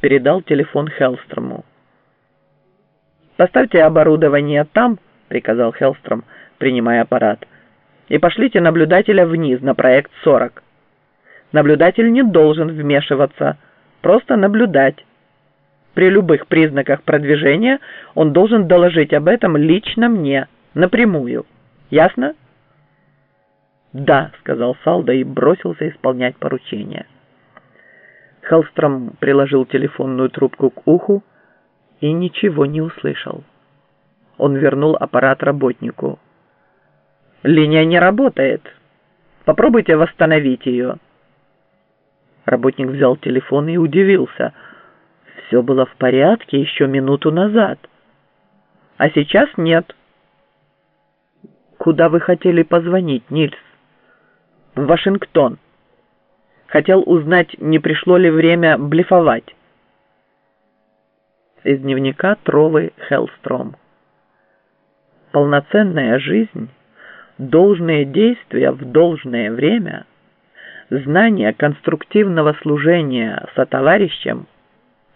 передал телефон Хеллстрому. «Поставьте оборудование там», — приказал Хеллстром, принимая аппарат, «и пошлите наблюдателя вниз на проект 40. Наблюдатель не должен вмешиваться, просто наблюдать. При любых признаках продвижения он должен доложить об этом лично мне, напрямую. Ясно?» «Да», — сказал Салда и бросился исполнять поручение. Хеллстром приложил телефонную трубку к уху и ничего не услышал. Он вернул аппарат работнику. «Линия не работает. Попробуйте восстановить ее». Работник взял телефон и удивился. Все было в порядке еще минуту назад. А сейчас нет. «Куда вы хотели позвонить, Нильс?» «В Вашингтон». Хотел узнать, не пришло ли время блефовать. Из дневника Тровы Хеллстром. Полноценная жизнь, должные действия в должное время, знание конструктивного служения сотоварищем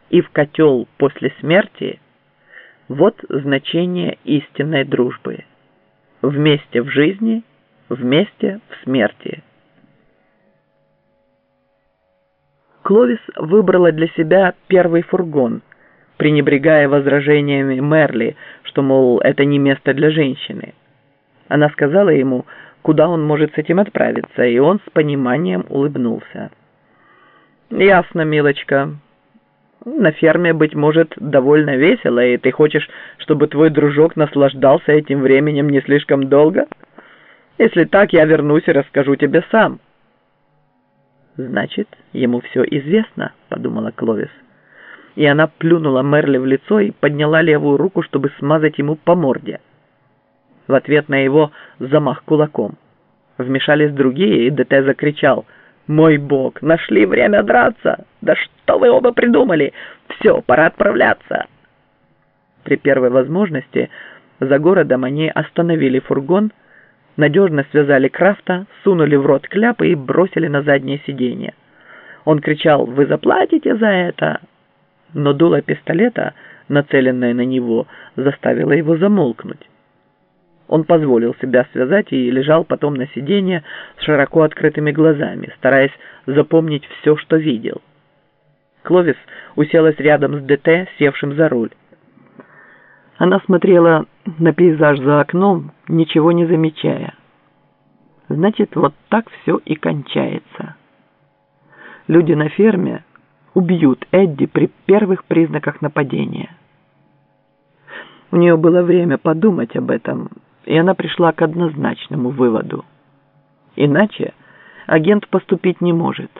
и в котел после смерти – вот значение истинной дружбы. Вместе в жизни, вместе в смерти – Кловис выбрала для себя первый фургон, пренебрегая возражениями Мерли, что, мол, это не место для женщины. Она сказала ему, куда он может с этим отправиться, и он с пониманием улыбнулся. «Ясно, милочка. На ферме, быть может, довольно весело, и ты хочешь, чтобы твой дружок наслаждался этим временем не слишком долго? Если так, я вернусь и расскажу тебе сам». «Значит, ему все известно», — подумала Кловис. И она плюнула Мерли в лицо и подняла левую руку, чтобы смазать ему по морде. В ответ на его замах кулаком. Вмешались другие, и ДТ закричал. «Мой бог, нашли время драться! Да что вы оба придумали? Все, пора отправляться!» При первой возможности за городом они остановили фургон, надежно связали Крафта, сунули в рот кляпы и бросили на заднее сиденье. Он кричал «Вы заплатите за это!» Но дуло пистолета, нацеленное на него, заставило его замолкнуть. Он позволил себя связать и лежал потом на сиденье с широко открытыми глазами, стараясь запомнить все, что видел. Кловис уселась рядом с ДТ, севшим за руль. Она смотрела на пейзаж за окном, ничего не замечая. Значит, вот так все и кончается. Люди на ферме убьют Эдди при первых признаках нападения. У нее было время подумать об этом, и она пришла к однозначному выводу. Иначе агент поступить не может.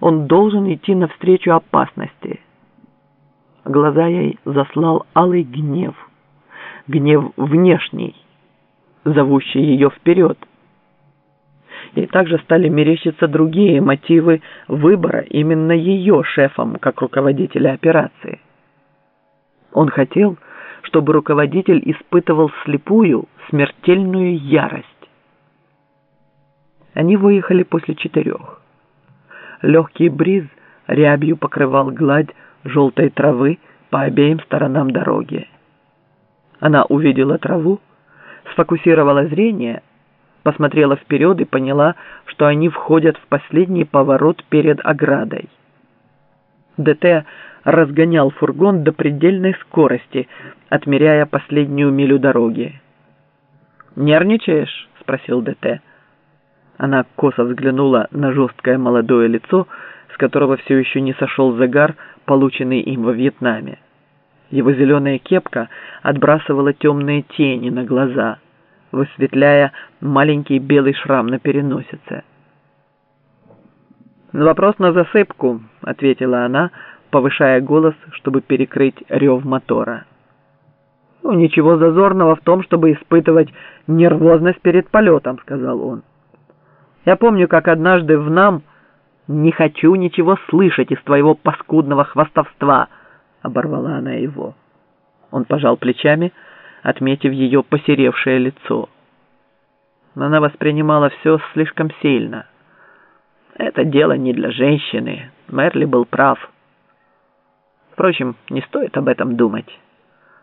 Он должен идти навстречу опасности – Глаза ей заслал алый гнев. Гнев внешний, зовущий ее вперед. И также стали мерещиться другие мотивы выбора именно ее шефом, как руководителя операции. Он хотел, чтобы руководитель испытывал слепую, смертельную ярость. Они выехали после четырех. Легкий бриз рябью покрывал гладь желтой травы по обеим сторонам дороги. Она увидела траву, сфокусировала зрение, посмотрела вперед и поняла, что они входят в последний поворот перед оградой. ДТ разгонял фургон до предельной скорости, отмеряя последнюю милю дороги. «Нервничаешь?» — спросил ДТ. Она косо взглянула на жесткое молодое лицо, с которого все еще не сошел загар, полученный им во Вьетнаме. Его зеленая кепка отбрасывала темные тени на глаза, высветляя маленький белый шрам на переносице. «Вопрос на засыпку», — ответила она, повышая голос, чтобы перекрыть рев мотора. «Ну, ничего зазорного в том, чтобы испытывать нервозность перед полетом», — сказал он. «Я помню, как однажды в нам...» «Не хочу ничего слышать из твоего паскудного хвастовства!» — оборвала она его. Он пожал плечами, отметив ее посеревшее лицо. Но она воспринимала все слишком сильно. «Это дело не для женщины. Мерли был прав». Впрочем, не стоит об этом думать.